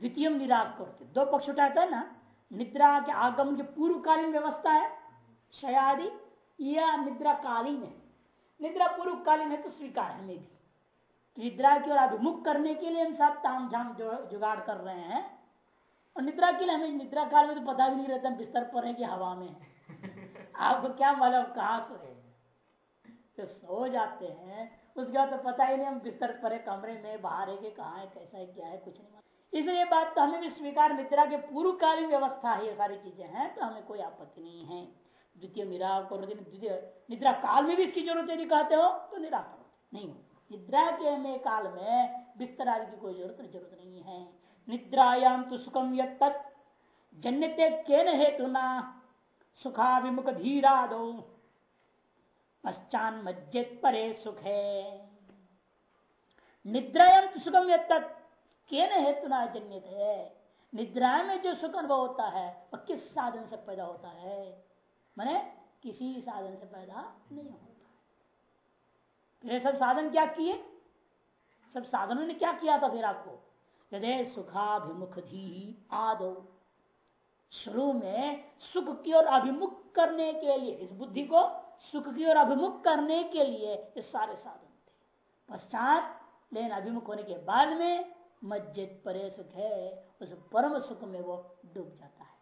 द्वितीय निराग करते। दो पक्ष उठाता है ना निद्रा के आगम की पूर्वकालीन व्यवस्था है शयादि या निद्रा कालीन है। निद्रा पूर्वकालीन है तो स्वीकार हमें भी निद्रा की ओर अभिमुख करने के लिए हम सब ताम झाम जुगाड़ कर रहे हैं। और निद्रा के लिए हमें निद्रा काल में तो पता भी नहीं रहता बिस्तर पर है कि हवा में आपको क्या मालूम कहा सोए तो सो जाते हैं। उसके बाद तो पता ही नहीं हम बिस्तर पर है कमरे में बाहर है कि कहा है कैसा है क्या है कुछ नहीं इसलिए बात तो हमें भी स्वीकार निद्रा के पूर्वकालीन व्यवस्था है, ये सारी चीज़ें हैं तो हमें कोई आपत्ति नहीं है। द्वितीय द्वितीय निद्रा काल में भी इसकी ज़रूरत यदि कहते हो तो निराकर नहीं हो निद्रा के में काल में बिस्तर आदि की कोई ज़रूरत ज़रूरत नहीं है। निद्रायाम तो सुखम जन्यते के हेतु न सुखाभिमुख धीरा दो पश्चान मज्जित परे सुख। है निद्रायाम तो सुखम यद केन हेतु न जन्यत है निद्रा में जो सुख अनुभव होता है, वह किस साधन से पैदा होता है? मैंने किसी साधन से पैदा नहीं होता। फिर सब साधन क्या किए? सब साधनों ने क्या किया था फिर आपको? हृदय सुखाभिमुख धी आदो। शुरू में सुख की ओर अभिमुख करने के लिए, इस बुद्धि को सुख की ओर अभिमुख करने के लिए ये सारे साधन थे। पश्चात लेकिन अभिमुख होने के बाद में मस्जिद परे सुख है, उस परम सुख में वो डूब जाता है।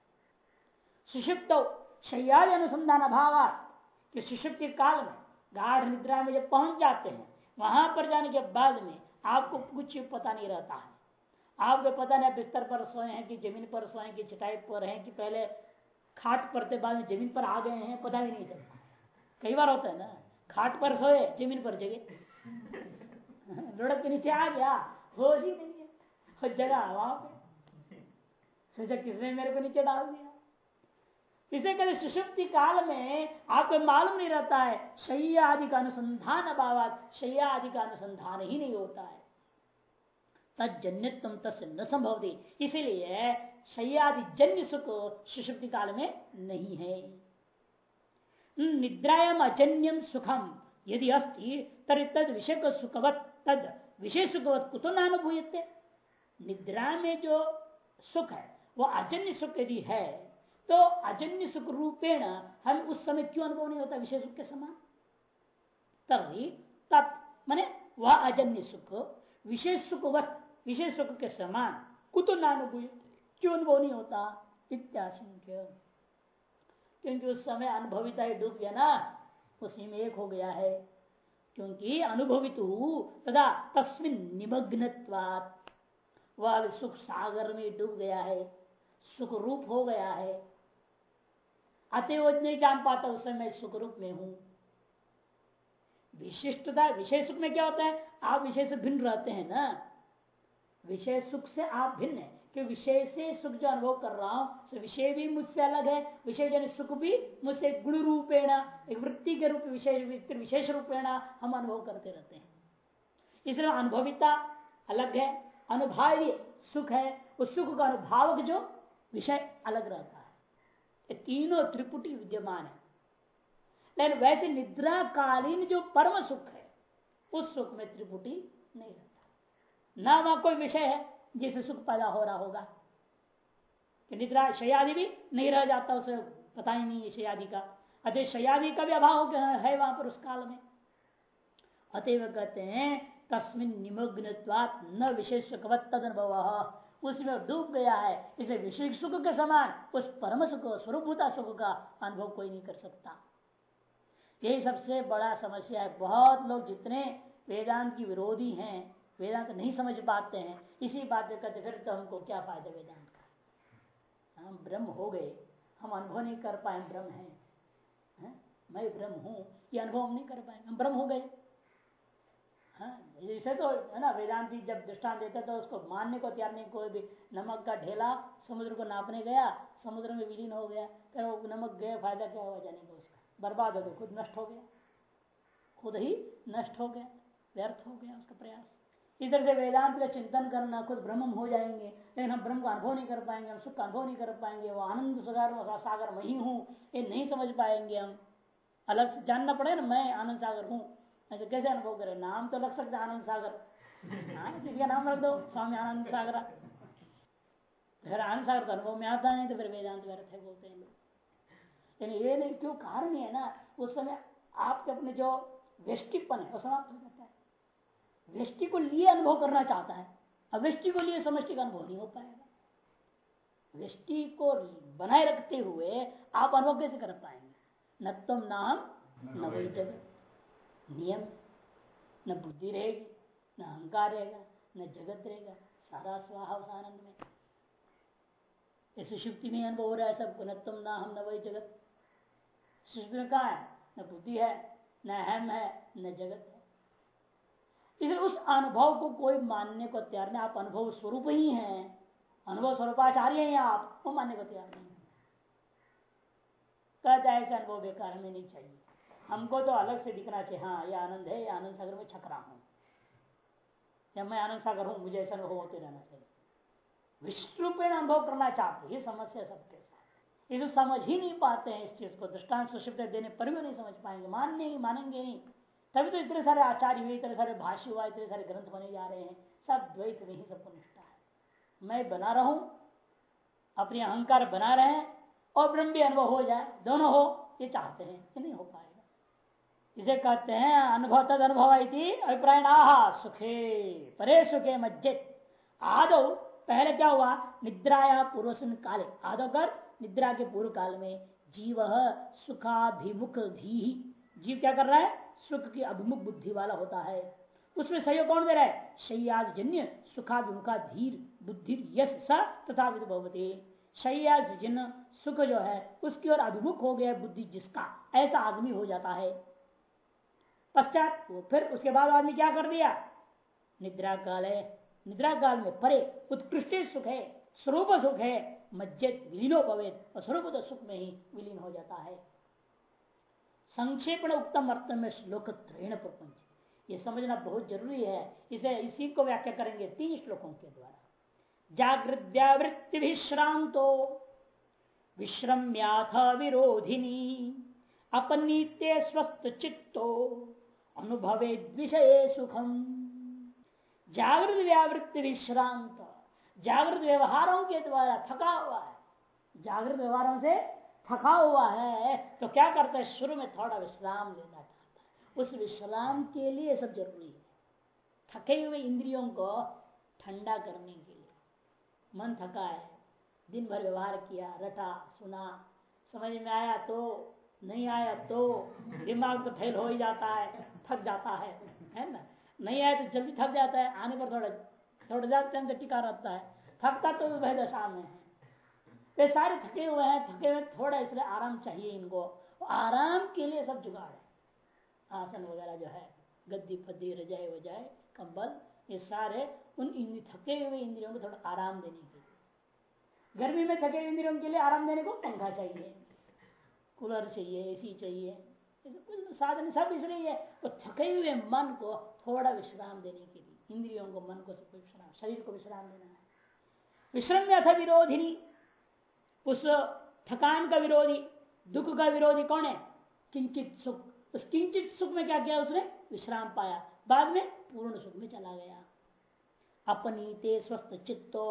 सुषिप्त शैयादि अनुसंधान अभाव कि सुषुप्ति काल में गाढ़ निद्रा में जब पहुँच जाते हैं, वहाँ पर जाने के बाद में आपको कुछ पता नहीं रहता है। आपको पता नहीं बिस्तर पर सोए हैं कि ज़मीन पर सोए कि चटाई पर हैं, कि पहले खाट पड़ते बाद में ज़मीन पर आ गए हैं, पता भी नहीं चलता। कई बार होता है ना, खाट पर सोए, ज़मीन पर जगह लुढ़क के नीचे आ गया, होश ही नहीं। है जगह वहाँ पे। किसने मेरे को नीचे डाल दिया? इसे कहते सुषुप्ति काल में आपको मालूम नहीं रहता है शैया आदि का अनुसंधान अभाव शैया आदि का अनुसंधान ही नहीं होता है। तजन्यत्म तस् न संभव इसीलिए शैयादि जन्य सुख सुषुप्ति काल में नहीं है। निद्रायाम अजन्यम सुखम यदि अस्ति तरी तद विषय सुखवत, तद विषय सुखवत कुतो नानुभूयते निद्रा में जो सुख है, वो अजन्य सुख यदि है तो अजन्य सुख रूपेण हम उस समय क्यों अनुभव नहीं होता विषय सुख के समान? तभी तत्, माने वह अजन्य सुख, विशेष सुखवत विशेष सुख के समान, कुतो नानुभूय क्यों अनुभव नहीं होता? इत्याशंक्य। क्योंकि उस समय अनुभविता डूब गया ना, उसी में एक हो गया है। क्योंकि अनुभवित तदा तस्मिन निमग्न वह सुख सागर में डूब गया है, सुख रूप हो गया है। अतएव नहीं जान पाता उस समय सुख रूप में हूँ। विशिष्टता, विषय सुख में क्या होता है? आप विषय से भिन्न रहते हैं ना। विषय सुख से आप भिन्न है कि विषय से सुख जो अनुभव कर रहा हूँ तो विषय भी मुझसे अलग है। विषय जन सुख भी मुझसे गुण रूपेण, एक वृत्ति के रूप विषय विशेष रूपेण हम अनुभव करते रहते हैं। इसलिए अनुभविता अलग है अनुभावी सुख है, उस सुख का अनुभावक जो विषय अलग रहता है। ये तीनों त्रिपुटी विद्यमान है। लेकिन वैसे निद्रा कालीन जो परम सुख है, उस सुख में त्रिपुटी नहीं रहता। ना वहाँ कोई विषय है जिससे सुख पैदा हो रहा होगा। कि निद्रा शयादि भी नहीं रह जाता, उसे पता ही नहीं है शयादि का। अतः शयादि का भी अभाव है वहाँ पर उस काल में। अतएव कहते हैं तस्मिन निमग्न न विशेष तद अनुभव उसमें डूब गया है इसे विशेष सुख के समान उस परम सुख स्वरूपभूता सुख का अनुभव कोई नहीं कर सकता। यही सबसे बड़ा समस्या है। बहुत लोग जितने वेदांत की विरोधी हैं वेदांत नहीं समझ पाते हैं इसी बात कहते फिर तो हमको क्या फ़ायदा वेदांत का? हम ब्रह्म हो गए। हम अनुभव नहीं कर पाए ब्रह्म है, है? मैं ब्रह्म हूँ ये अनुभव हम नहीं कर पाए। हम ब्रह्म हो गए। जैसे हाँ, तो है ना वेदांति जब दृष्टान देते तो उसको मानने को तैयार नहीं कोई भी नमक का ढेला समुद्र को नापने गया समुद्र में विलीन हो गया फिर वो नमक गए फ़ायदा क्या हुआ जाने का उसका? बर्बाद हो गया खुद नष्ट हो गया। खुद ही नष्ट हो गया व्यर्थ हो गया उसका प्रयास। इधर से वेदांत का चिंतन करना खुद ब्रह्म हो जाएँगे लेकिन हम ब्रह्म का अनुभव नहीं कर पाएँगे हम सुख का अनुभव नहीं कर पाएँगे वो आनंद सागर सागर मैं ही हूँ ये नहीं समझ पाएँगे हम। अलग से जानना पड़े ना मैं आनंद सागर हूँ ऐसे कैसे अनुभव करे, नाम तो लग सकता आनंद सागर। हाँ किसी का नाम रख दो, स्वामी आनंद सागर। तो फिर आनसार तो अनुभव में आता नहीं तो फिर वेदांत व्यर्थ है, बोलते हैं लोग। यानी ये नहीं, क्यों कारण ही ना, उस समय आपके अपने जो व्यष्टिपन है, वो समाप्त हो जाता है। व्यष्टि को लिए अनुभव करना चाहता है, अब व्यष्टि को लिए समष्टि का अनुभव नहीं हो पाएगा। वृष्टि को बनाए रखते हुए आप अनुभव कैसे कर पाएँगे? न तुम नाम न जगत नियम। न बुद्धि रहेगी, न अहंकार रहेगा, न जगत रहेगा। सारा स्वाहा उस आनंद में। ऐसे सुषुप्ति में अनुभव हो रहा है सबको, न तुम, ना हम, न वही जगत। सुषुप्ति में कहा है? न बुद्धि है, न हम है, न जगत है। इसलिए उस अनुभव को कोई मानने को तैयार नहीं। आप अनुभव स्वरूप ही हैं। अनुभव स्वरूपाचार्य हैं आप, वो मानने को तैयार नहीं कहता ऐसे अनुभव बेकार हमें नहीं चाहिए। हमको तो अलग से दिखना चाहिए हाँ ये आनंद है, ये आनंद सागर में छक रहा हूँ। या मैं आनंद सागर हूँ, मुझे ऐसा होते रहना चाहिए। विश्व रूप में अनुभव करना चाहते ये समस्या सबके साथ। ये जो समझ ही नहीं पाते हैं इस चीज़ को, दृष्टांत सुशिप्त देने पर भी नहीं समझ पाएँगे, मानने ही मानेंगे नहीं। तभी तो इतने सारे आचार्य हुए, इतने सारे भाष्य हुआ, इतने सारे ग्रंथ बने जा रहे हैं। सब द्वैत में ही सबको निष्ठा है। मैं बना रहा हूँ, अपने अहंकार बना रहे हैं, और ब्रह्म भी अनुभव हो जाए, दोनों हो, ये चाहते हैं ये नहीं हो पाएगा इसे कहते हैं अनुभव तद अनुभव अभिप्राय आहा सुखे, परे सुखे मज्जित आदो, पहले क्या हुआ? निद्राया पूर्व काले। आदो कर, निद्रा के पूर्व काल में जीव सुखाभिमुख धी। जीव क्या कर रहा है? सुख की अभिमुख बुद्धि वाला होता है। उसमें सहयोग कौन दे रहा है? शैयाद जन्य सुखाभिमुखा धीर बुद्धि यश स तथा शैयाद जिन सुख जो है, उसकी ओर अभिमुख हो गया बुद्धि जिसका। ऐसा आदमी हो जाता है। पश्चात वो फिर उसके बाद आदमी क्या कर दिया? निद्रा काल है। निद्रा काल में परे उत्कृष्ट सुख है, स्वरूप सुख है, मज्जित विलीनो पवेद और स्वरूप तो सुख में ही विलीन हो जाता है। संक्षेपण उत्तम अर्थ में श्लोक त्रैण प्रपंच। ये समझना बहुत ज़रूरी है। इसे इसी को व्याख्या करेंगे तीन श्लोकों के द्वारा। जागृत व्यावृत्ति विश्रांतो विश्रम्याथ विरोधिनी अपनीते स्वस्थ चित्तो। अनुभवे विषय सुखम। जागृत व्यावृत्ति विश्रांत। जागृत व्यवहारों के द्वारा थका हुआ है। जागृत व्यवहारों से थका हुआ है तो क्या करता है? शुरू में थोड़ा विश्राम लेना चाहता है। उस विश्राम के लिए सब ज़रूरी है। थके हुए इंद्रियों को ठंडा करने के लिए। मन थका है, दिन भर व्यवहार किया, रटा, सुना, समझ में आया तो नहीं आया तो दिमाग तो फेल हो ही जाता है। थक जाता है है ना? नहीं आए तो जल्दी थक जाता है, आने पर थोड़ा थोड़ा ज़्यादा टाइम तक टिका रहता है। थकता तो वह दशा में है। वे सारे थके हुए हैं, थके हुए, थोड़ा इसलिए आराम चाहिए इनको। आराम के लिए सब जुगाड़ है। आसन वगैरह जो है, गद्दी फद्दी रजाए वजाए कंबल, ये सारे उन थके हुए इंद्रियों को थोड़ा आराम देने के लिए। गर्मी में थके हुए इंद्रियों के लिए आराम देने को पंखा चाहिए, कूलर चाहिए, एसी चाहिए साधन सब इसलिए है, वो थके हुए मन को थोड़ा विश्राम देने के लिए, इंद्रियों को, मन को विश्राम, शरीर को विश्राम देना है। विश्रम अथ विरोधिनी, उस थकान का विरोधी, दुख का विरोधी कौन है? किंचित सुख। उस किंचित सुख में क्या किया उसने? विश्राम पाया। बाद में पूर्ण सुख में चला गया। अपनी ते स्वस्थ चित्तो।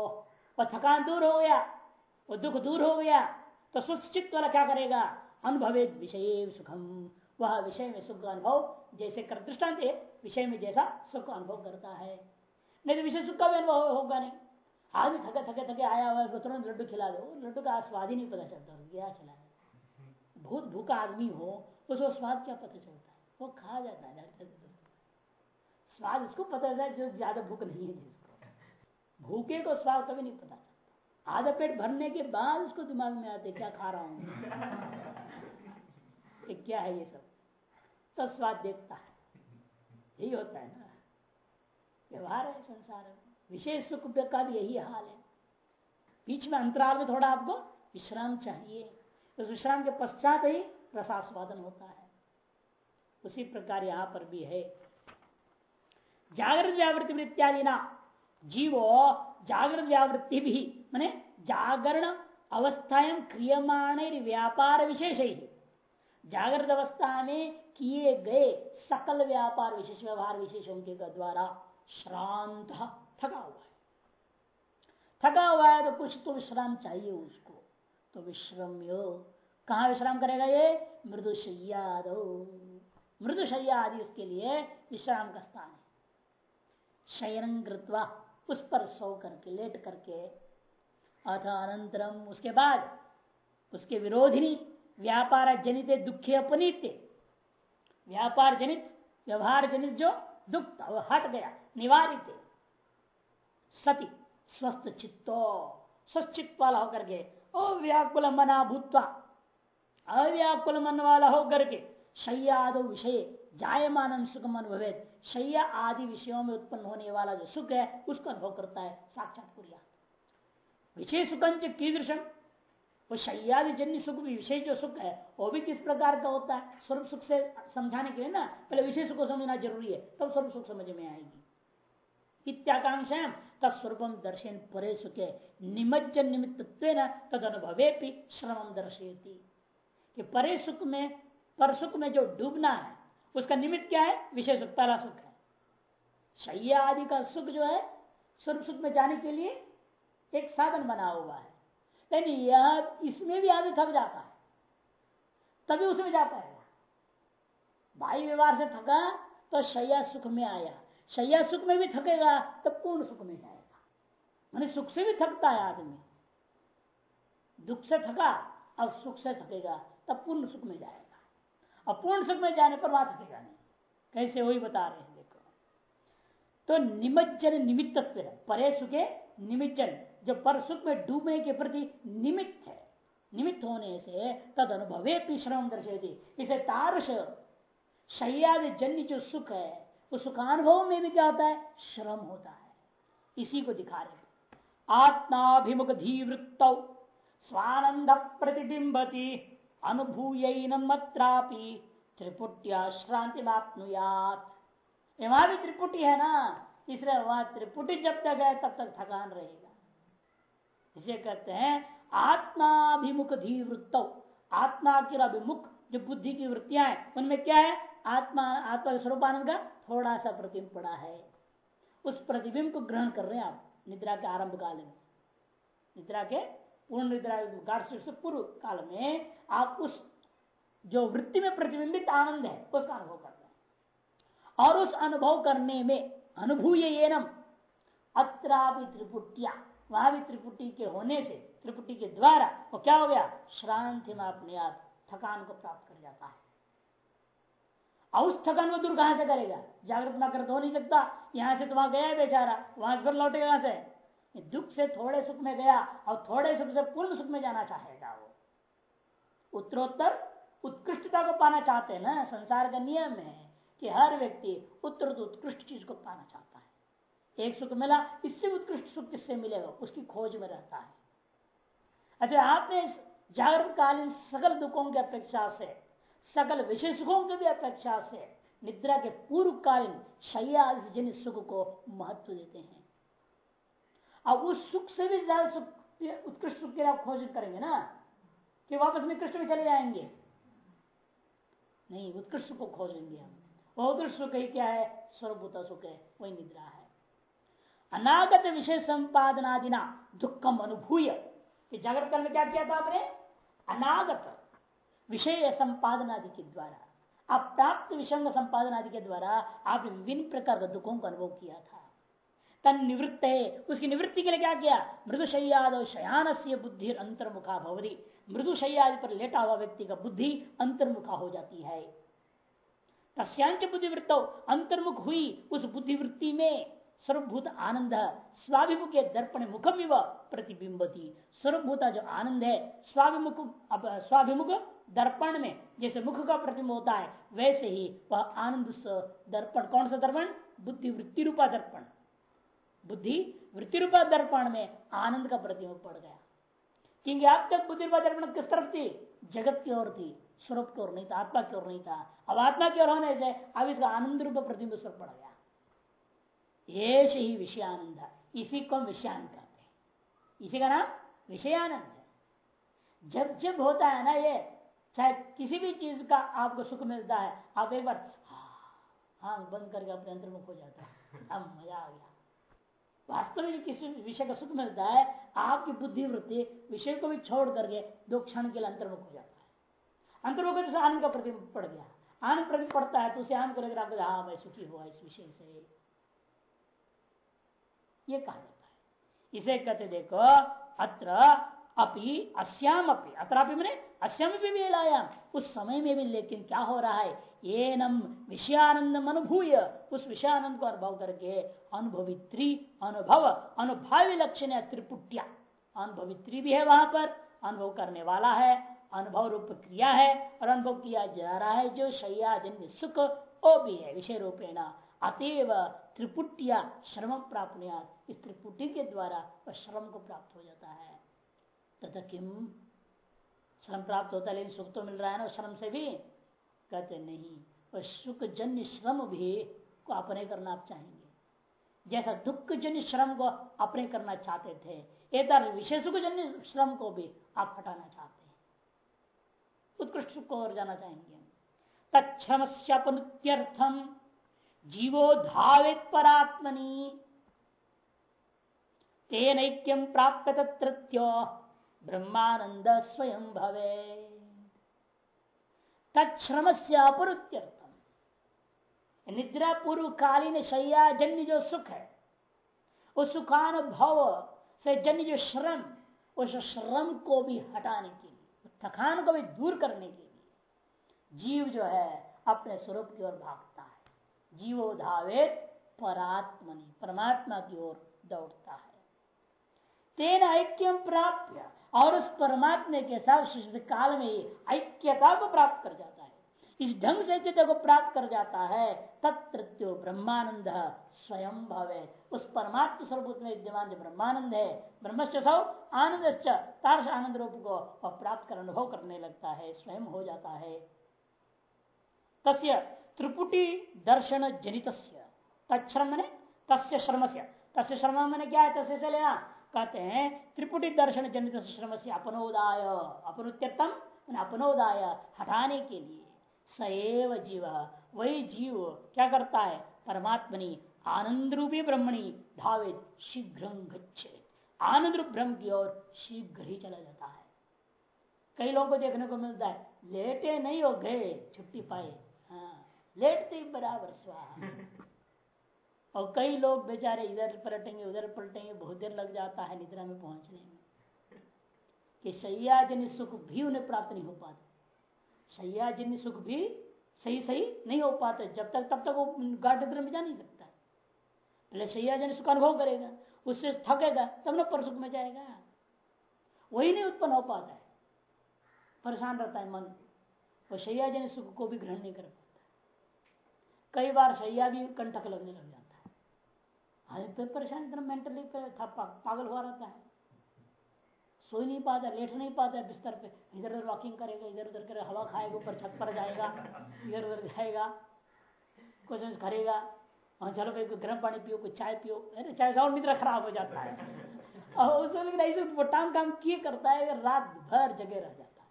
और थकान दूर हो गया, वो दुख दूर हो गया तो स्वस्थ चित्त वाला क्या करेगा? अनुभवे विषय सुखम। वह विषय में सुख अनुभव जैसे कर दृष्टांत विषय में जैसा सुख अनुभव करता है। नहीं तो विषय सुख का भी अनुभव होगा नहीं। आदमी थके थके थके आया हुआ उसको तुरंत लड्डू खिला दो। लड्डू का स्वाद ही नहीं पता चलता क्या खिला बहुत भूखा आदमी हो उसको स्वाद क्या पता चलता है? वो खा जाता है स्वाद उसको पता चलता है, जो ज़्यादा भूख नहीं है जिसको। भूखे को स्वाद कभी नहीं पता चलता। आधा पेट भरने के बाद उसको दिमाग में आते क्या खा रहा हूँ? क्या है ये सब? तो स्वाद देखता है। यही होता है ना। व्यवहार है संसार में। विशेष सुख का भी यही हाल है। बीच में अंतराल में थोड़ा आपको विश्राम चाहिए। उस विश्राम के पश्चात ही रसास्वादन होता है। उसी प्रकार यहाँ पर भी है। जागृत व्यावृत्ति इत्यादि ना। जीवो जागृत व्यावृत्ति भी, माने जागरण अवस्थाएँ क्रियमाण व्यापार विशेष ही। जागृत अवस्था में किए गए सकल व्यापार विशेष व्यवहार विशेषों के द्वारा श्रांत थका हुआ है। थका हुआ है तो कुछ तो विश्राम चाहिए उसको। तो विश्रम्यो, कहा विश्राम करेगा ये? मृदुशैया मृदुशैया आदि उसके लिए विश्राम का स्थान है। शयन कृत्वा उस पर सो करके, लेट करके, अथ अनंतरम उसके बाद उसके विरोधिनी व्यापार जनित दुखे अपनित्य व्यापार जनित व्यवहार जनित जो दुख था वो हट गया, निवारित सती, स्वस्थ चित्तो, स्वस्थ वाला होकर के, अव्याकुल मना भूतवा अव्याकुल मन वाला होकर के शैयाद विषय, जायमान सुखम अनुभव शैया आदि विषयों में उत्पन्न होने वाला जो सुख है, उसका अनुभव करता है साक्षात पुरिया विषय सुखंच कीदृशम वो शैयादि जन्य सुख भी, विशेष जो सुख है, वो भी किस प्रकार का होता है? स्वरूप सुख से समझाने के लिए ना, पहले विशेष सुख को समझना ज़रूरी है, तब स्वरूप सुख समझ में आएगी। इत्याकांक्षा तत्स्वरूपम दर्शन परे सुखे, निमज्जन निमित्त तद अनुभवे भी श्रम दर्शयती। कि परे सुख में, पर सुख में जो डूबना है, उसका निमित्त क्या है? विशेष सुख, पहला सुख है। शैया आदि का सुख जो है, स्वरूप सुख में जाने के लिए एक साधन बना हुआ है। लेकिन यह इसमें भी आदमी थक जाता है। तभी उसमें जा पाएगा। भाई व्यवहार से थका तो शैया सुख में आया। शैया सुख में भी थकेगा तो पूर्ण सुख में जाएगा। मैंने सुख से भी थकता है आदमी। दुख से थका, अब सुख से थकेगा, तब पूर्ण सुख में जाएगा। और पूर्ण सुख में जाने पर वहाँ थकेगा नहीं। कैसे वही बता रहे हैं, देखो। तो निमज्जन निमित्त परे सुखे निमिज्जन। जो पर सुख में डूबने के प्रति निमित्त है, निमित्त होने से तद अनुभवे श्रम दर्शेती इसे तारश शैयाद जन्य जो सुख है तो सुखानुभव में भी क्या होता है? श्रम होता है। इसी को दिखा रहे आत्माभिमुख धीवृत्त स्वानंद प्रतिबिंबती अनुभूय मत्रापि त्रिपुटिया श्रांति वहाँ भी त्रिपुटी है ना? इसलिए वहाँ त्रिपुटी जब तक है, तब तक थकान रहेगा। इसे कहते हैं आत्माभिमुख धीवृत्त आत्मा के अभिमुख जो बुद्धि की वृत्तियाँ हैं, उनमें क्या है? आत्मा आत्मा स्वरूपानंद का थोड़ा सा प्रतिबिंब पड़ा है। उस प्रतिबिंब को ग्रहण कर रहे हैं आप निद्रा के आरंभ काल में। निद्रा के पूर्ण निद्रा से पूर्व काल में आप उस जो वृत्ति में प्रतिबिंबित आनंद है उसका अनुभव कर रहे हैं। और उस अनुभव करने में अनुभूय एनम अत्रापि त्रिपुटिया। वहाँ भी त्रिपुटी के होने से, त्रिपुटी के द्वारा, वो क्या हो गया? श्रांति में अपने आप थकान को प्राप्त कर जाता है। और उस थकान को दूर कहाँ से करेगा? जागृत ना कर हो नहीं सकता। यहाँ से तो वहाँ गया बेचारा। वहाँ से फिर लौटेगा कहाँ से? दुख से थोड़े सुख में गया और थोड़े सुख से पूर्ण सुख में जाना चाहेगा वो। उत्तरोत्तर, उत्कृष्टता को पाना चाहते हैं ना? संसार का नियम है कि हर व्यक्ति उत्तर उत्कृष्ट चीज़ को पाना चाहता है। एक सुख मिला, इससे उत्कृष्ट सुख किससे मिलेगा? उसकी खोज में रहता है। अच्छा आपने जागृत कालीन सकल दुखों की अपेक्षा से, सकल विषय सुखों की भी अपेक्षा से निद्रा के पूर्व कालीन शैया जन सुख को महत्व देते हैं। अब उस सुख से भी ज़्यादा सुख, उत्कृष्ट सुख के आप खोज करेंगे ना, कि वापस निकृष्ट में चले जाएँगे। नहीं, उत्कृष्ट सुख को खोजेंगे हम। उत्कृष्ट सुख ही क्या है? सर्वभूत सुख है, वही निद्रा है। अनागत विषय संपादनादिना दुखम अनुभूय। जागृत काल में क्या किया था आपने? अनागत विषय संपादन आदि के द्वारा। आप प्राप्त विषय संपादन आदि के द्वारा आपने विभिन्न प्रकार के दुखों का अनुभव किया था। तन निवृत्त है। उसकी निवृत्ति के लिए क्या किया? मृदुशैयाद शयान से बुद्धि अंतर्मुखा भवरी मृदुशैयाद पर लेटा हुआ व्यक्ति का बुद्धि अंतर्मुखा हो जाती है। तस्यांच बुद्धिवृत्त अंतर्मुख हुई उस बुद्धिवृत्ति में। सर्वभूत आनंद स्वाभिमुख दर्पण मुखम प्रतिबिंबती। सर्वभूता जो आनंद है, स्वाभिमुख स्वाभिमुख दर्पण में, जैसे मुख का प्रतिम्ब होता है, वैसे ही वह आनंद दर्पण। कौन सा दर्पण? बुद्धि वृत्ति रूपा दर्पण। बुद्धि वृत्ति रूपा दर्पण में आनंद का प्रतिम्ब पड़ गया। क्योंकि अब तक बुद्धि रूपा दर्पण किस तरफ़ थी? जगत की ओर थी। स्वरूप की ओर नहीं था, आत्मा की ओर नहीं था। अब आत्मा की ओर होने से, अब इसका आनंद रूप प्रतिम्ब स्वर पड़ गया। ये ही विषयानंद, इसी को विषयानंद कहते हैं। इसी का नाम विषयानंद जब जब होता है ना ये, चाहे किसी भी चीज़ का आपको सुख मिलता है, आप एक बार हाँ बंद करके अपने अंतर्मुख हो जाता है। अब मज़ा आ गया। वास्तव में किसी विषय का सुख मिलता है, आपकी बुद्धि वृत्ति विषय को भी छोड़ करके दो क्षण के लिए अंतर्मुख हो जाता है। अंतर्मुख आनंद का प्रति पड़ गया। आनंद प्रति पड़ता है तो उसे आनंद को लेकर आपको हाँ मैं सुखी हुआ इस विषय से। ये कहा जाता है। इसे कहते देखो, अत्र अपि अश्याम अपि। अत्रापि मैंने अश्याम भी लाया। उस समय में भी, लेकिन क्या हो रहा है? ये नम विषयानंद अनुभूय। उस विषयानंद को अनुभव करके अनुभवित्री, अनुभव, अनुभावी लक्षण है, त्रिपुटिया। अनुभवित्री भी है वहाँ पर। अनुभव करने वाला है, अनुभव रूप क्रिया है, और अनुभव किया जा रहा है जो शैयाजन्य सुख, वो भी है, विषय रूपेण। अतएव त्रिपुटिया श्रम प्राप्त इस त्रिपुटी के द्वारा वह श्रम को प्राप्त हो जाता है। तथा किम? श्रम प्राप्त होता है, लेकिन सुख तो मिल रहा है ना, श्रम से भी? कहते नहीं। वह सुख जन्य श्रम भी को अपने करना आप चाहेंगे। जैसा दुख जन्य श्रम को अपने करना चाहते थे एक विशेष जन्य श्रम को भी आप हटाना चाहते हैं। उत्कृष्ट सुख को और जाना चाहेंगे। तत्म से जीवो धावित परात्मनि। तेन ऐक्यम प्राप्त तत्रो ब्रह्मानंद स्वयं भवे तत्श्रम से अपरुत्यर्थम। निद्रा पूर्व कालीन शैया जन्य जो सुख। है उस सुखानुभव से जन्य जो श्रम उस श्रम को भी हटाने के लिए थकान को भी दूर करने के लिए। जीव जो है, अपने स्वरूप की ओर भागता जीवो धावेत परात्मनि, परमात्मा की ओर दौड़ता है। तेन ऐक्यम प्राप्त और उस परमात्मा के साथ शिष्ट काल में ऐक्यता को प्राप्त कर जाता है। इस ढंग से ऐक्यता को प्राप्त कर जाता है तत्व ब्रह्मानंद स्वयं भव। उस परमात्म स्वरूप में विद्यमान ब्रह्मानंद है, ब्रह्मश्च सौ आनंद आनंद रूप को प्राप्त कर, अनुभव करने लगता है, स्वयं हो जाता है। तस्य त्रिपुटी दर्शन जनित तत्म मैंने तस्य श्रम से तस्य श्रम मैंने क्या है? तस्य से लेना। कहते हैं, त्रिपुटी दर्शन जनित श्रम से अपनोदाय अपनुत्यर्थम अपनोदाय हटाने के लिए। सएव जीव। वही जीव क्या करता है? परमात्मनि आनंद रूपी ब्रह्मणी धावित शीघ्र आनंद रूप ब्रह्म की ओर शीघ्र ही चला जाता है। कई लोगों को देखने को मिलता है, लेटे नहीं हो गए, छुट्टी पाए। लेटते ही बराबर स्वाहा। और कई लोग बेचारे इधर पलटेंगे उधर पलटेंगे बहुत देर लग जाता है निद्रा में पहुँचने में। कि सैयाजन्य सुख भी उन्हें प्राप्त नहीं हो पाता। सैयाजन्य सुख भी सही सही नहीं हो पाते जब तक तब तक वो गाढ़ निद्रा में जा नहीं सकता पहले सैया सैयाजन्य सुख अनुभव करेगा उससे थकेगा तब न पर सुख में जाएगा। वही नहीं उत्पन्न हो पाता है। परेशान रहता है मन। वो सैयाजन्य सुख को भी ग्रहण नहीं कर पाता। कई बार सैया भी कंटक लगने लग जाता अरे तो परेशान, इतना मेंटली पागल हुआ रहता है। सो नहीं पाता, लेट नहीं पाता बिस्तर पे। इधर उधर वॉकिंग करेगा, इधर उधर करेगा हवा खाएगा, ऊपर छत पर जाएगा, इधर उधर जाएगा, कुछ कुछ करेगा। और चलो भाई, कोई गर्म पानी पियो, कोई चाय पियो। अरे, चाय और निद्रा खराब हो जाता है। और उसको लेकिन ऐसे टांग काम किए करता है रात भर जगह रह जाता है।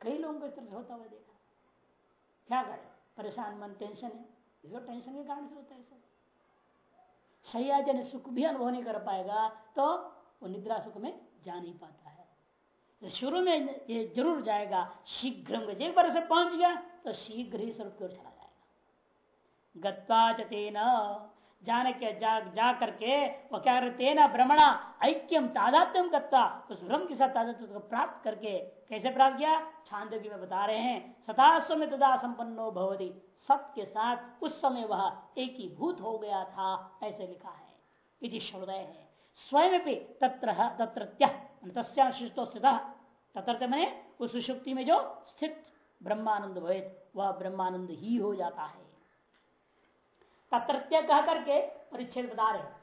कई लोगों को इस तरह से होता हुआ देखा। क्या करे? परेशान मन टेंशन है। इसको टेंशन के कारण से होता है सब। शैयाजन सुख भी अनुभव नहीं कर पाएगा तो वो निद्रा सुख में जा नहीं पाता है। तो शुरू में ये ज़रूर जाएगा शीघ्र एक बार से पहुँच गया तो शीघ्र ही स्वरूप की ओर चला जाएगा। गत्वा चतेन जाने के जा जा करके वो क्या करते ना भ्रमणा ऐक्यम तादात्म्यम गत्ता उस भ्रम के साथ तादात्म को प्राप्त करके कैसे प्राप्त किया? छांदोग्य में बता रहे हैं सतास्व में तदा संपन्नो भवती सत के साथ उस समय वह एक ही भूत हो गया था, ऐसे लिखा है। यदि श्रोदय है। स्वयं भी तत्र तत्र शिष्टो स्थित। तत्र मैंने उस सुषुप्ति में जो स्थित ब्रह्मानंद भवेद वह ब्रह्मानंद ही हो जाता है। तत्रत्य कह करके परिच्छेद बता रहे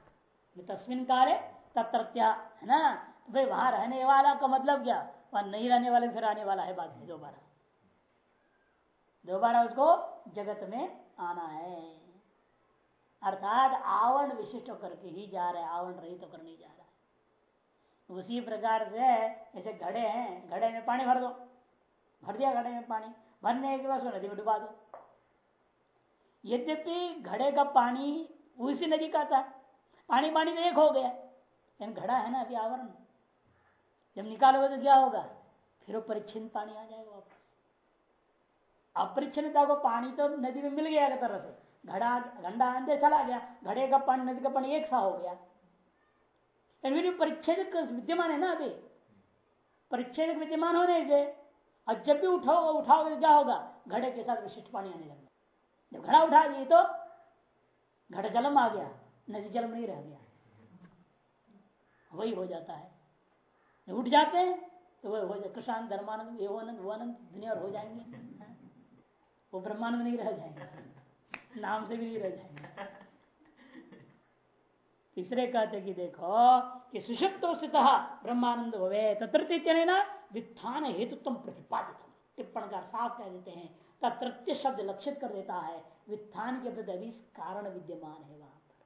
तस्मिन काले, तत्रत्य, है ना? तो भाई वहाँ रहने वाला का मतलब क्या? वहाँ नहीं रहने वाले फिर आने वाला है बाद में दोबारा। दोबारा उसको जगत में आना है। अर्थात आवरण विशिष्ट होकर के ही जा रहा है, आवरण रहित होकर नहीं जा रहा है। उसी प्रकार से ऐसे घड़े हैं, घड़े में पानी भर दो। भर दिया घड़े में पानी। भरने के बाद उसको नदी में डुबा दो। यद्यपि घड़े का पानी उसी नदी का था, पानी पानी तो एक हो गया, लेकिन घड़ा है ना अभी आवरण। जब निकालोगे तो क्या होगा? फिर वो परिच्छिन्न पानी आ जाएगा वापस। अपरिच्छिन्नता को पानी तो नदी में मिल गया तरह से। घड़ा घंटा अंदर चला गया, घड़े का पानी, नदी का पानी एक सा हो गया। परिच्छेद विद्यमान है ना अभी। परिच्छेद विद्यमान होने से, और जब भी उठाओ, उठाओगे तो क्या होगा? घड़े के साथ विशिष्ट पानी आने लगेगा। जब घड़ा उठा दिए तो घड़ा जलम आ गया, नदी जलम नहीं रह गया। वही हो जाता है। उठ जाते हैं तो वह हो जाए कृष्ण धर्मानंद ये आनंद वो आनंद दुनिया हो जाएँगे। वो ब्रह्मानंद नहीं रह जाएँगे, नाम से भी नहीं रह जाएँगे। तीसरे कहते कि देखो, कि सुषुप्त स्थित ब्रह्मानंद भवे तत्र वित्थान हेतुत्व प्रतिपादित टिप्पण का साफ़ कह देते हैं तत्रत्य शब्द लक्षित कर देता है। वित्थान के प्रति अभी कारण विद्यमान है वहाँ पर।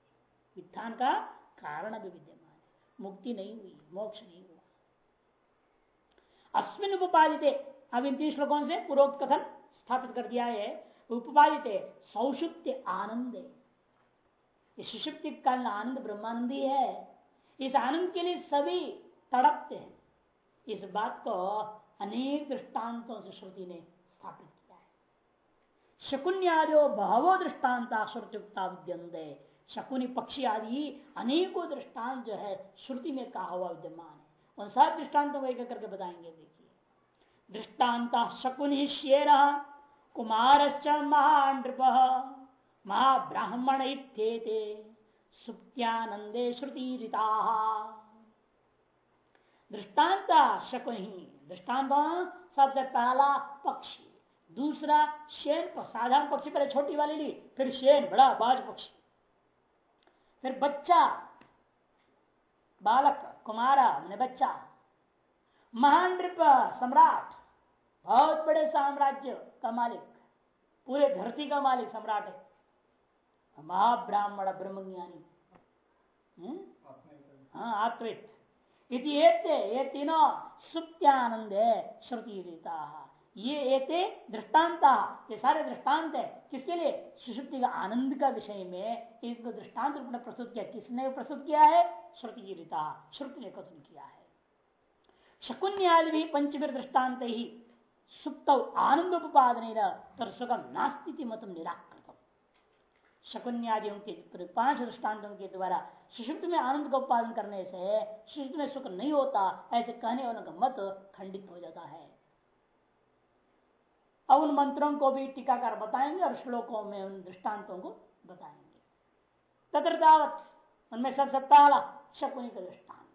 वित्थान का कारण भी विद्यमान है। मुक्ति नहीं हुई, मोक्ष नहीं हुआ। अस्मिन उपादित अब इन तीन श्लोकों से पूर्वोक्त कथन स्थापित कर दिया है। उपादित सौषुप्त आनंद। सुषुप्ति काल आनंद ब्रह्मानंदी है। इस आनंद के लिए सभी तड़पते हैं। इस बात को अनेक दृष्टांतों से श्रुति ने स्थापित शकुन्यादो बहवो दृष्टान्ता श्रुतियुक्ता विद्यंत शकुनी पक्षी आदि अनेकों दृष्टांत जो है श्रुति में कहा हुआ विद्यमान है उन सब दृष्टान्तों को एक करके बताएँगे देखिए दृष्टान्ता शकुनि शेर कुमार महानृप महाब्राह्मण इत्येते सुप्त्यानंदे श्रुति दृष्टांत शकुनि दृष्टांत सबसे पहला पक्षी दूसरा शेन साधारण पक्षी, पहले छोटी वाली ली फिर शेन बड़ा, बाज पक्षी। फिर बच्चा, बालक, कुमारा, मैंने बच्चा। महान सम्राट, बहुत बड़े साम्राज्य का मालिक, पूरे धरती का मालिक सम्राट है। महाब्राह्मण, ब्रह्मज्ञानी। हम्म? हाँ आत्वित ये तीनों सुप्त्यानंद है श्रुति रीता ये एते दृष्टान्ता ये सारे दृष्टांत है। किसके लिए? सुषुप्ति का आनंद का विषय में इसको दृष्टांत रूप में प्रस्तुत किया। किसने प्रस्तुत किया है? श्रुति रीता श्रुति ने कथन किया है। शकुन्यादि भी पंचवीर दृष्टांत ही सुप्त आनंद उपादन तर सुखम नास्ती मतम निराक शकुन्यादियों के पाँच दृष्टान्तों के द्वारा सुषुप्त में आनंद का उत्पादन करने से सुषुप्त में सुख नहीं होता, ऐसे कहने वालों का मत खंडित हो जाता है। अब उन मंत्रों को भी टीकाकार बताएँगे और श्लोकों में उन दृष्टांतों को बताएँगे। तत्रतावत उनमें सबसे पहला शकुनी का दृष्टांत।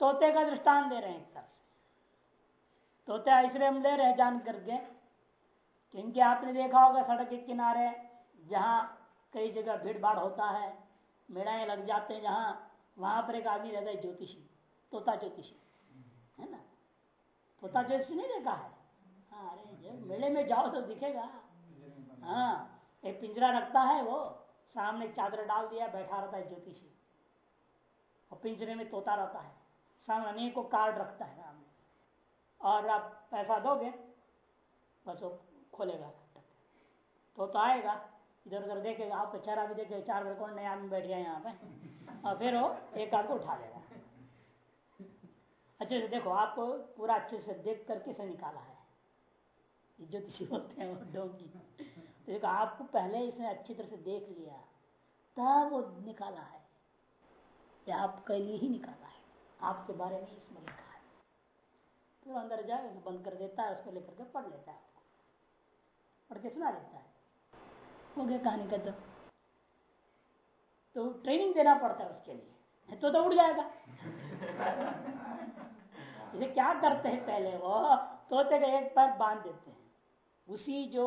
तोते का दृष्टांत दे रहे हैं एक तरह से। तोते इसलिए हम ले रहे हैं जान करके क्योंकि आपने देखा होगा सड़क के किनारे, जहाँ कई जगह भीड़ भाड़ होता है मेड़ाएँ लग जाते हैं जहाँ, वहाँ पर एक आदमी रहता है ज्योतिषी, तोता ज्योतिषी। है ना? तोता ज्योतिषी नहीं देखा है हाँ? अरे जब मेले में जाओ तो दिखेगा। हाँ एक पिंजरा रखता है वो, सामने चादर डाल दिया, बैठा रहता है ज्योतिषी। और पिंजरे में तोता रहता है। सामने अनेकों कार्ड रखता है सामने। और आप पैसा दोगे, बस वो खोलेगा। तो तो आएगा, इधर उधर देखेगा आपका चेहरा भी देखेगा चार बार कौन नए आदमी बैठ गया यहाँ पे। और फिर वो एक आदमी उठा लेगा। अच्छे से देखो, आपको पूरा अच्छे से देख कर किसे निकाला है। ज्योतिषी होते हैं डोंगी तो देखो, आपको पहले इसने अच्छी तरह से देख लिया, तब वो निकाला है। या आपके लिए ही निकाला है। आपके बारे में इसमें लिखा है। फिर अंदर जाए, उसे बंद कर देता है, उसको लेकर के पढ़ लेता है आपको। पढ़ के सुना देता है। हो गया कहानी का तो तो ट्रेनिंग देना पड़ता है उसके लिए। तो तो उड़ जाएगा। इसे क्या करते हैं पहले? वो तोते का एक पैर बाँध देते हैं। उसी जो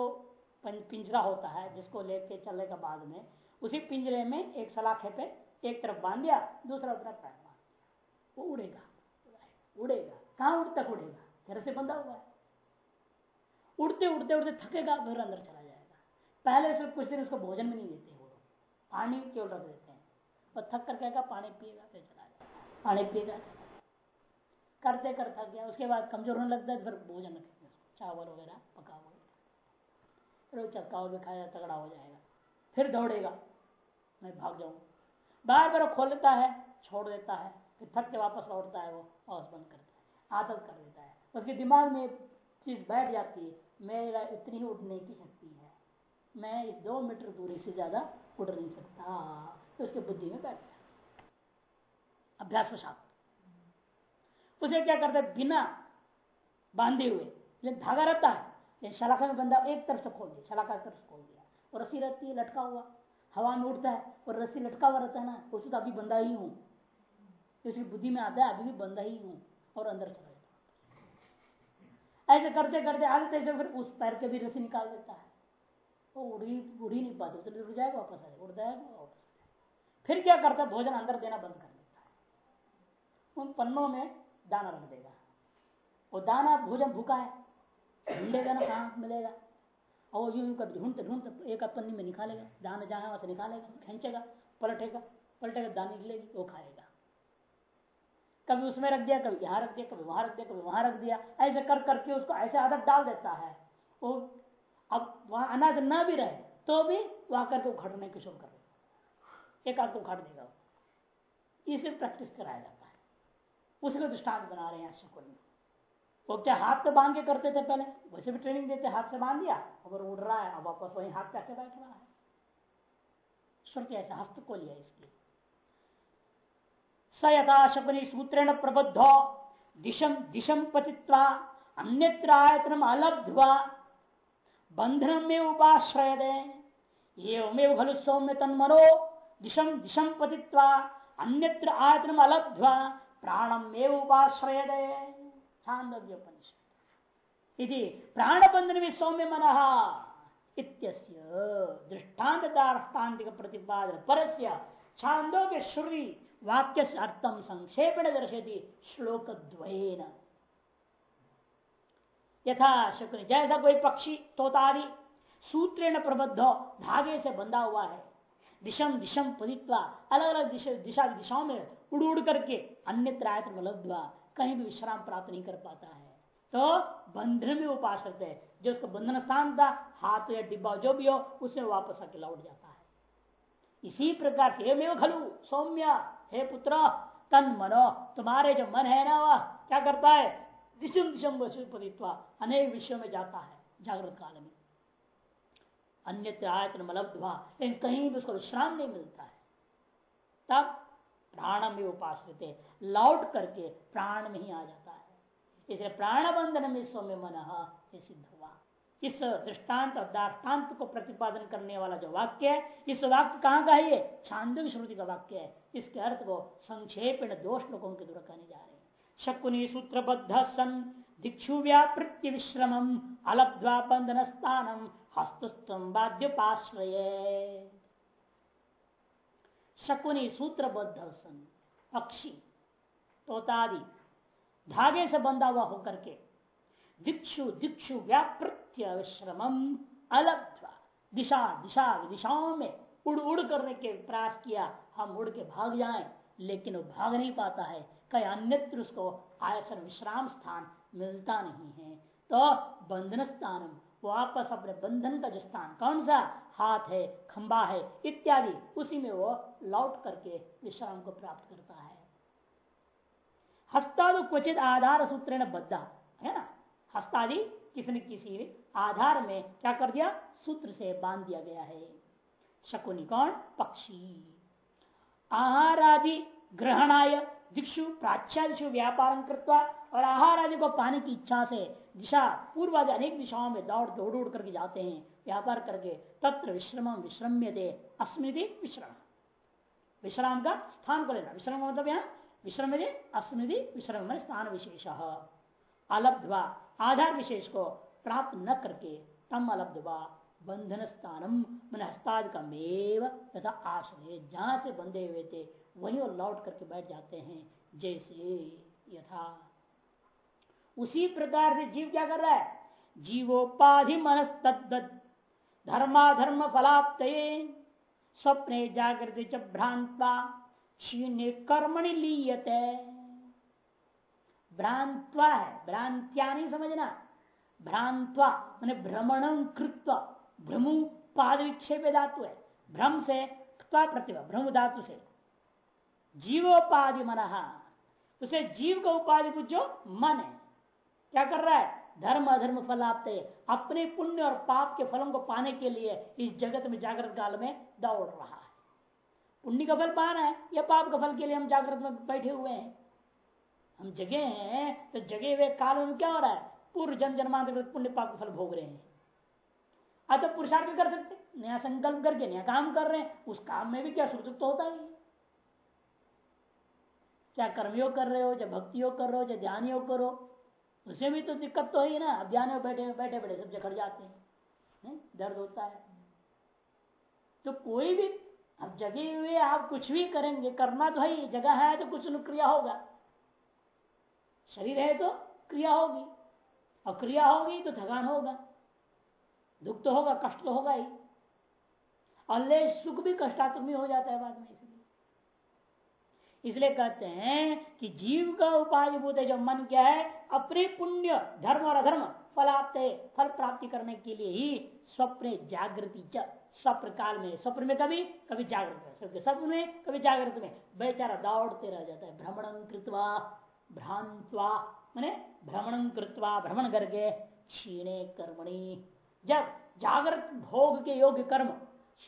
पिंजरा होता है, जिसको लेके चलने का बाद में, उसी पिंजरे में एक सलाखे पे एक तरफ़ बाँध दिया, दूसरा तरफ़ पैर बाँध दिया। वो उड़ेगा उड़ेगा। कहाँ उड़ तक उड़ेगा? घर से बंधा हुआ है। उड़ते उड़ते उड़ते थकेगा घर अंदर चला जाएगा। पहले से कुछ दिन उसको भोजन में नहीं देते वो पानी केवल रख देते हैं। और थक कर कहेगा, पानी पिएगा, फिर चला जाएगा। पानी पिएगा करते कर थक गया। उसके बाद कमज़ोर होने लगता है तो फिर भोजन रखेंगे चावल वगैरह पका वो चक्का भी खाया, तगड़ा हो जाएगा। फिर दौड़ेगा। मैं भाग जाऊँ। बार बार खोल लेता है, छोड़ देता है, फिर थक के वापस लौटता है वो वापस बंद करता है, आदत कर देता है। उसके दिमाग में चीज़ बैठ जाती है, मेरा इतनी ही उठने की शक्ति है। मैं इस दो मीटर दूरी से ज़्यादा उड़ नहीं सकता। तो उसके बुद्धि में बैठ जाता अभ्यास वशात उसे क्या करते बिना बांधे हुए। धागा रहता है शलाखा में बंदा एक तरफ़ से खोल दिया शलाखा तरफ़ से खोल दिया। और रस्सी रहती है, लटका हुआ। हवा में उड़ता है, और रस्सी लटका हुआ रहता है ना उसे तो अभी बंदा ही हूँ। उसकी बुद्धि में आता है, अभी भी बंदा ही हूँ, और अंदर चला जाता ऐसे करते करते, आगे तैसे फिर उस पैर के भी रस्सी निकाल देता है। वो उड़ी उड़ ही नहीं पाते उधर उड़ जाएगा, वापस आएगा उड़ जाएगा, वापस फिर क्या करता है? भोजन अंदर देना बंद कर देता है। उन पन्नों में दाना रख देगा। वो दाना भोजन भूखा है ढूंढेगा ना? कहाँ मिलेगा। और यूँ कर ढूंढते ढूंढते एक पन्नी में निकालेगा, दाना जहाँ वहाँ से निकालेगा, खींचेगा, पलटेगा पलटेगा, दाना निकलेगी वो खाएगा। कभी उसमें रख दिया, कभी यहाँ रख दिया, कभी वहाँ रख दिया, कभी वहाँ रख दिया, ऐसे कर करके उसको ऐसे आदत डाल देता है। वो अब वहाँ अनाज ना भी रहे तो भी वहाँ करके उखड़ने की शुरू कर एक आध को उखाड़ देगा इसे प्रैक्टिस कराया जाता है। उसका दृष्टांत बना रहे हैं शकुन वो क्या हाथ तो बाँध के करते थे पहले? वैसे भी ट्रेनिंग देते, हाथ से बाँध दिया, अगर उड़ रहा है, अब वापस वही हाथ पे बैठ रहा है। श्रुति ऐसा हस्त को लिया इसकी। स यथा शकुनी सूत्रेण प्रबुद्ध दिशम दिशम पतित्वा, अन्यत्र आयतनम अलब्ध्वा बंधन में उपाश्रय दे ये खलु सौम्य तन्मनो दिशम दिशम पतित्वा, अन्यत्र आयतन अलब्ध्वा, प्राणम एव उपाश्रय दे छांदोग्योपनिषद प्राणबंधन में सौम्य मन दृष्टांत दार्टान्तिक प्रतिपादन परस्य छांदोग्य श्रुति वाक्य से अर्थम संक्षेपण दर्शती श्लोक द्वयन यथा शुक्र जैसा कोई पक्षी, तोतादि, सूत्रेण प्रबद्ध, धागे से बंधा हुआ है। दिशम दिशम पदित्वा अलग अलग दिशा दिशा, दिशाओं में उड़ उड़ करके अन्यत्र आयत लब्धवा कहीं भी विश्राम प्राप्त नहीं कर पाता है। तो बंधन में उपास है। जो उसका बंधन स्थान था, हाथ या डिब्बा जो भी हो, उसमें वापस आके लौट जाता है। इसी प्रकार से, हे खलु, सौम्य, हे पुत्र, तन मनो, तुम्हारे जो मन है ना वह क्या करता है? दिशम दिशम वसुपदित्वा अनेक विषयों में जाता है जागृत काल में। अन्य आयतन मलब्धवा, लेकिन कहीं भी उसको विश्राम नहीं मिलता है। तब प्राण में उपाश्रित। लौट करके प्राण में ही आ जाता है। इसलिए प्राण बंधन में सौम्य मन सिद्ध हुआ। इस दृष्टांत और दाष्टान्त को प्रतिपादन करने वाला जो वाक्य है, इस वाक्य कहाँ का है ये? छांदव श्रुति का वाक्य है। इसके अर्थ को संक्षेप दोष लोगों के द्वारा कहने जा रहे हैं। शकुनी सूत्रबद्ध सन दिक्षु व्यापृत्य विश्रम अलब्ध्वा बंधन स्थानम हस्तस्तंभाद्योपाश्रय शकुनी सूत्रबद्ध सन पक्षी तोतादि, धागे से बंधा हुआ होकर के, दिक्षु दिक्षु व्यापृत्य विश्रम अलग दिशा दिशा, दिशाओं में उड़ उड़ करने के प्रयास किया, हम उड़ के भाग जाएँ, लेकिन वो भाग नहीं पाता है कई अन्यत्र उसको आयसन विश्राम स्थान मिलता नहीं है। तो बंधन स्थान वापस अपने बंधन का जो स्थान, कौन सा? हाथ है, खंबा है, इत्यादि। उसी में वो लौट करके विश्राम को प्राप्त करता है। हस्तादि क्वचित आधार सूत्र बद्धा। है ना? हस्तादि किसी न किसी आधार में क्या कर दिया? सूत्र से बाँध दिया गया है। शकुनी कौन? पक्षी। आहार आदि ग्रहणाय दिक्षु प्राच्यादिशु व्यापार करता और आहार आदि को पाने की इच्छा से दिशा पूर्व आदि अनेक दिशाओं में दौड़ दौड़ उड़ करके जाते हैं, व्यापार करके। तत्र विश्रम विश्रम्य दे अस्मृति विश्राम। विश्राम का स्थान को लेना। विश्राम मतलब यहाँ विश्रम दे अस्मृति विश्रम स्थान विशेष। अलब्धवा, आधार विशेष को प्राप्त न करके तम अलब्धवा। बंधन स्थानम मन हस्तादिकमेव तथा आश्रय जहाँ से बंधे हुए थे, वही वो लौट करके बैठ जाते हैं, जैसे यथा। उसी प्रकार से जीव क्या कर रहा है? जीवोपाधि मनस धर्माधर्म फलाप्त स्वप्ने जागृति च भ्रांता क्षीण कर्मणि लीयते। भ्रांत्वा है भ्रांत्या नहीं समझना। भ्रांत्वा, मैंने भ्रमण कृत्व। भ्रमु पाद विक्षेप धातु है। भ्रम से प्रतिभा भ्रम धातु से। जीवोपाधि मन उसे जीव का उपाधि कुछ जो मन है। क्या कर रहा है? धर्म अधर्म फल आपते अपने पुण्य और पाप के फलों को पाने के लिए इस जगत में जागृत काल में दौड़ रहा है। पुण्य का फल पाना है या पाप का फल के लिए हम जागृत में बैठे हुए हैं? हम जगे हैं तो जगे हुए काल में क्या हो रहा है? पूर्व जन जन्मांतर्गत पुण्य पाप का फल भोग रहे हैं। अतः पुरुषार्थ भी कर सकते, नया संकल्प करके, नया काम कर रहे हैं, उस काम में भी क्या सुख तो होता है क्या कर्मयोग कर रहे हो, चाहे भक्ति योग कर रहे हो, चाहे ध्यान योग करो, उसमें भी तो दिक्कत तो है ही ना। ध्यान में बैठे बैठे बैठे सब जखड़ जाते हैं दर्द होता है। तो कोई भी, अब जगे हुए आप कुछ भी करेंगे, करना तो है जगह है तो कुछ क्रिया होगा। शरीर है तो क्रिया होगी, और क्रिया होगी तो थकान होगा। दुख तो होगा, कष्ट तो होगा ही। अल्ले सुख भी कष्टात्मक हो जाता है बाद में इसलिए। इसलिए कहते हैं कि जीव का उपाधिभूत है, जो मन क्या है, अपने पुण्य, धर्म और अधर्म फलाप्त फल प्राप्ति करने के लिए ही स्वप्न जागृति स्वप्न काल में, स्वप्न में कभी कभी जागृत में स्वप्न में, कभी जागृत में। बेचारा दौड़ते रह जाता है, भ्रमण कृतवा, भ्रांतवा, मैंने भ्रमण कृतवा, भ्रमण करके, क्षीणे कर्मणि। जब जागृत भोग के योग्य कर्म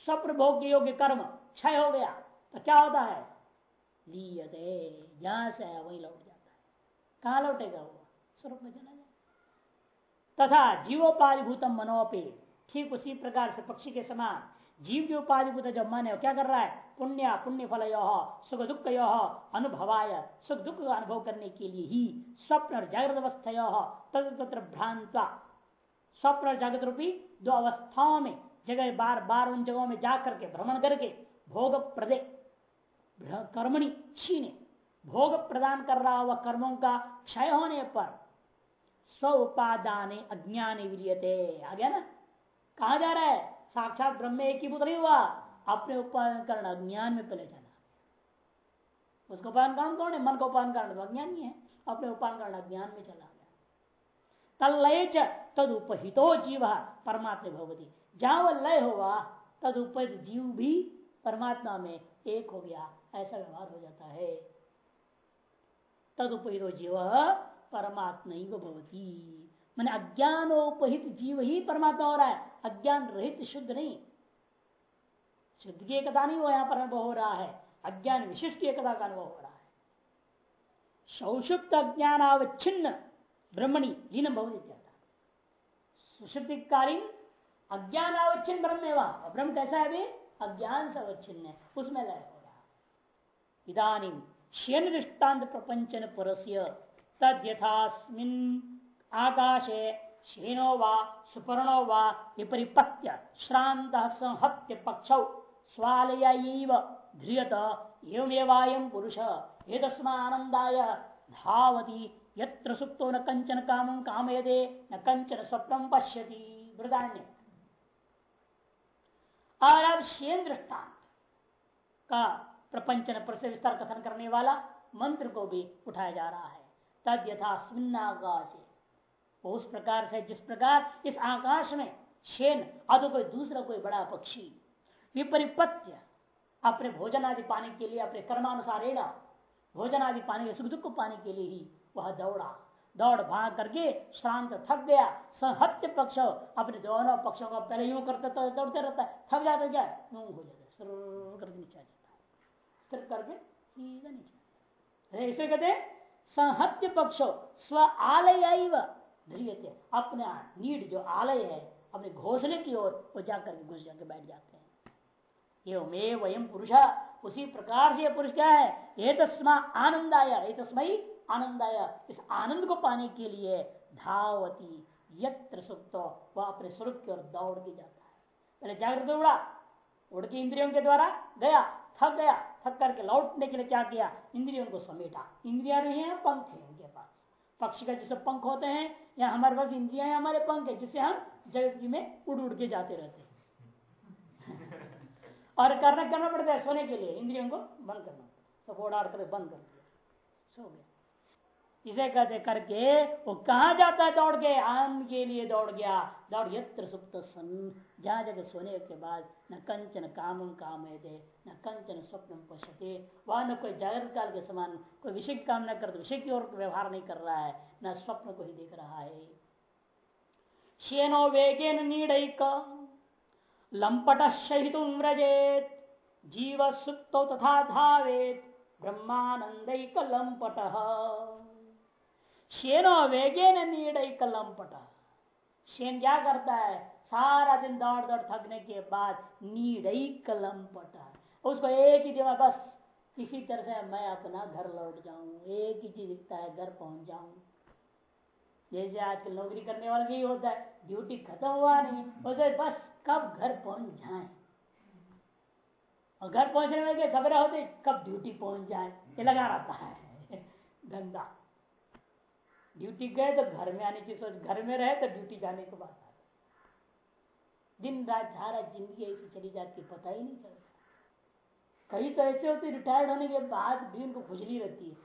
स्वप्न भोग के योग्य कर्म क्षय हो गया तो क्या होता है? लीयते, जहाँ से आया वही लौट जाता है। कहा लौटेगा वो? स्वरूप में चला जाए तथा जीवोपाधिभूतम मनोपे, ठीक उसी प्रकार से पक्षी के समान जीव जो उपाधिभूत जो मन है क्या कर रहा है? पुण्य पुण्य फल यो सुख दुख यो अनुभवाय, सुख दुख का अनुभव करने के लिए ही स्वप्न और जागृत अवस्था यो तत्र भ्रांत स्वप्न और जागृत रूपी दो अवस्थाओं में, जगह बार बार उन जगहों में जा करके भ्रमण करके भोग प्रदे कर्मणि क्षीण भोग प्रदान कर रहा हुआ कर्मों का क्षय होने पर स्व उपादान अज्ञान विलियते आ गया ना? कहा जा रहा है? साक्षात ब्रह्म एक ही पुत्र हुआ। अपने उपादान कारण अज्ञान में पहले जाना। उसका उपादान कारण कौन है? मन का उपादान कारण तो अज्ञान ही। है अपने उपादान कारण अज्ञान में चला। तलय तद उपहितो जीव परमात्मा भगवती जहाँ वह लय होगा तद उपहित जीव भी परमात्मा में एक हो गया, ऐसा व्यवहार हो जाता है। तदुपहित जीव परमात्मा भवती। मैंने अज्ञानोपहित जीव ही परमात्मा हो रहा है, अज्ञान रहित शुद्ध नहीं। शुद्ध की एकता नहीं वो यहाँ पर अनुभव हो रहा है, अज्ञान विशिष्ट की एकता का अनुभव हो रहा है। सौषुप्त अज्ञान अवच्छिन्न ब्रह्मणी लीन भवती सुषुप्तिकालीन अज्ञान अवच्छिन्न ब्रह्म ब्रह्म कैसा है अभी? अज्ञान से अवच्छिन्न है। उसमें लय हो इधानी शेन दृष्टांत प्रपंचन परस्य तद यथास्मिन आकाशे शेनो वा सुपर्णो वा विपरिपत्य श्रांत संहत्य पक्ष स्वालय ध्रियत एवमेवायम पुरुष एतस्मानंदाय धावती यत्र सुप्तो न कंचन काम कामयदे, न कंचन स्वप्न पश्यति। वृदान्य और अब शेन दृष्टांत का प्रपंचन पर से विस्तार कथन करने वाला मंत्र को भी उठाया जा रहा है। तद यथा सुन्नाकाश उस प्रकार से, जिस प्रकार इस आकाश में शेन अतो कोई दूसरा कोई बड़ा पक्षी, विपरिपत्य अपने भोजन आदि पाने के लिए, अपने कर्मानुसार भोजन आदि पाने के सुख दुख को पाने के लिए ही वह दौड़ा। दौड़ भाग करके श्रांत थक गया। सहत्य पक्ष, अपने दोनों पक्षों का पहले यूँ करते तो दौड़ते रहता है। थक जाता क्या? यूँ हो जाता है। करके नीचे आ जाता है। स्थिर करके सीधा नीचे ऐसे कहते संहत्य पक्ष, स्व आलय ध्रियते अपने नीड जो आलय है, अपने घोषणे की ओर वो जाकर घुस जाकर बैठ जाते हैं। एवं वयम पुरुष। उसी प्रकार से पुरुष क्या है? ये तस्मा आनंदाया। ये तस्मयी आनंदाया इस आनंद को पाने के लिए धावती यत्र सुप्त वह अपने स्वरूप की ओर दौड़ के जाता है। पहले जागृत उड़ा? उड़ के इंद्रियों के द्वारा गया, थक गया। थक करके लौटने के लिए क्या किया? इंद्रियों को समेटा। इंद्रिया नहीं है, पंख है उनके पास। पक्षी का जैसे पंख होते हैं, या हमारे पास इंद्रिया है हमारे पंख है जिससे हम जगत में उड़ उड़ के जाते रहते हैं। और करना करना पड़ता है सोने के लिए। इंद्रियों को बंद करना सपोर्ट आर कर बंद कर दिया। सो गया। इसे कहते करके वो कहा जाता है दौड़ के? आम के लिए दौड़ गया। दौड़ यत्र सुप्त सन। जहाँ जगह सोने के बाद न कंचन काम काम दे न कंचन स्वप्न पश्यते वह न कोई जागृत काल के समान कोई विषय काम न कर विषय की ओर व्यवहार नहीं कर रहा है, न स्वप्न को ही देख रहा है। शेनो वेगेन नीड़क। लंपट शहित व्रजेत। जीव सुप्त तथा धावेत। ब्रह्मानंद लंपट। शेनो वेगे नीड कलम पटा शेन क्या करता है सारा दिन दौड़ दौड़ थकने के बाद नीड कलम पटा उसको एक ही दिमाग बस किसी तरह से मैं अपना घर लौट जाऊँ एक ही चीज़ दिखता है घर पहुँच जाऊँ जैसे आजकल नौकरी करने वाला भी होता है ड्यूटी खत्म हुआ नहीं उसे बस कब घर पहुँच जाए और घर पहुँचने में सवेरा होते कब ड्यूटी पहुँच जाए ये लगा रहता है धंधा ड्यूटी गए तो घर में आने की सोच, घर में रहे तो ड्यूटी जाने के बाद आ दिन रात सारा ज़िंदगी ऐसी चली जाती पता ही नहीं चलता। कहीं तो ऐसे होते रिटायर्ड होने के बाद भी उनको खुजली रहती है।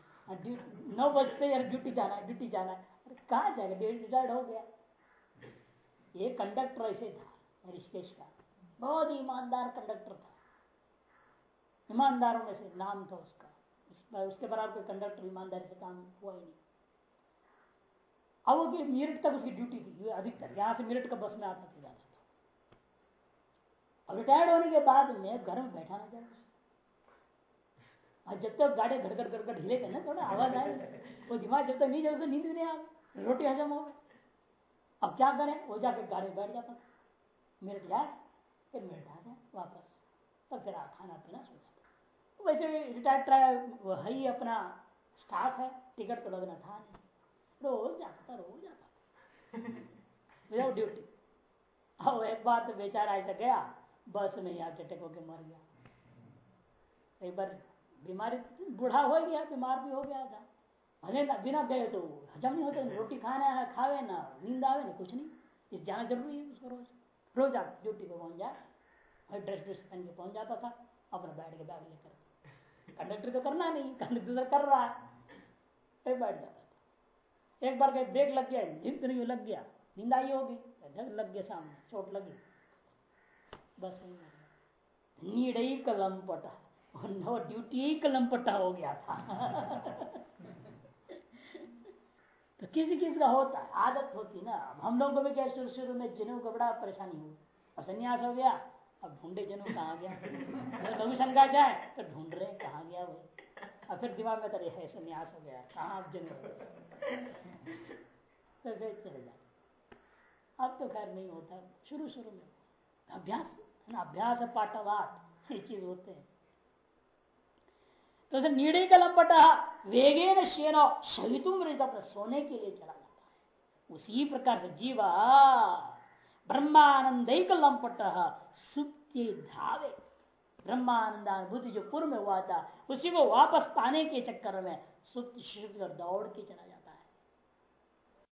नौ बजते यार ड्यूटी जाना है, ड्यूटी जाना है। अरे कहाँ जाएगा? डेढ़ रिटायर्ड हो गया। ये कंडक्टर ऐसे था ऋषिकेश का। बहुत ईमानदार कंडक्टर था। ईमानदारों में से नाम था उसका। उसके बराबर कोई कंडक्टर ईमानदारी से काम हुआ ही नहीं। अब वो मेरठ तक उसकी ड्यूटी थी अधिकतर, यहाँ से मेरठ का बस में आता था जाता था? अब रिटायर्ड होने के बाद में घर में बैठा ना जाए। और जब तक गाड़ी घड़घड़ घड़घड़ हिलेगा ना, थोड़ा आवाज़ आए वो दिमाग जब तक नहीं जाए नींद नहीं आ रोटी हजम हो गए अब क्या करें? वो जाके गाड़ी बैठ जाता। मेरठ जाए फिर मेरठ आ जाए वापस। तब फिर खाना पीना सो जाता वैसे रिटायर्ड है ही अपना स्टाफ है टिकट तो लगना था नहीं। रोज जाता रोज जाता था ड्यूटी अब एक बार तो बेचारा ऐसा गया, बस में यहाँ चटक होके मर गया। एक बार बीमारी बूढ़ा हो गया, बीमार भी हो गया था। अरे बिना गए तो हजम नहीं होता, रोटी खाना है, खावे ना, नींद आवे ना, कुछ नहीं। इस जाना ज़रूरी है, उसको रोज रोज आप ड्यूटी पे पहुँच जाए। ड्रेस ड्रेस पहन के पहुँच जाता था, अपना बैठ के बैग लेकर। कंडक्टर तो करना नहीं कंडक्टर कर रहा है। बैठ जाता। एक बार कहीं ब्रेक लग गया नींद नहीं लग गया, नींद आई होगी लग गया सामने, चोट लगी। बस नीड ही कलम पटा नो ड्यूटी ही कलम पटा हो गया था। तो किसी किसी का होता है? आदत होती ना। अब हम लोगों को भी क्या शुरू शुरू में जिनों को बड़ा परेशानी हुई, अब संन्यास हो गया, अब ढूंढे जनों कहा गया। लघु शंका जाए तो ढूंढ रहे कहा गया वो। और फिर दिमाग में तरह है संन्यास हो गया, कहाँ अब जन तो फिर चले जाते अब तो खैर नहीं होता शुरू शुरू में अभ्यास, है ना, अभ्यास पाठवाद ये चीज़ होते हैं। तो नीड़े का लंबटा वेगे न शेनो शहितुम अपने सोने के लिए चला जाता है। उसी प्रकार से जीवा, ब्रह्मानंद लंपट सुप्ति धावे ब्रह्मानंदानुभूति जो पूर्व में हुआ था, उसी को वापस पाने के चक्कर में सुप्त दौड़ के चला